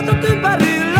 Guardado tu barril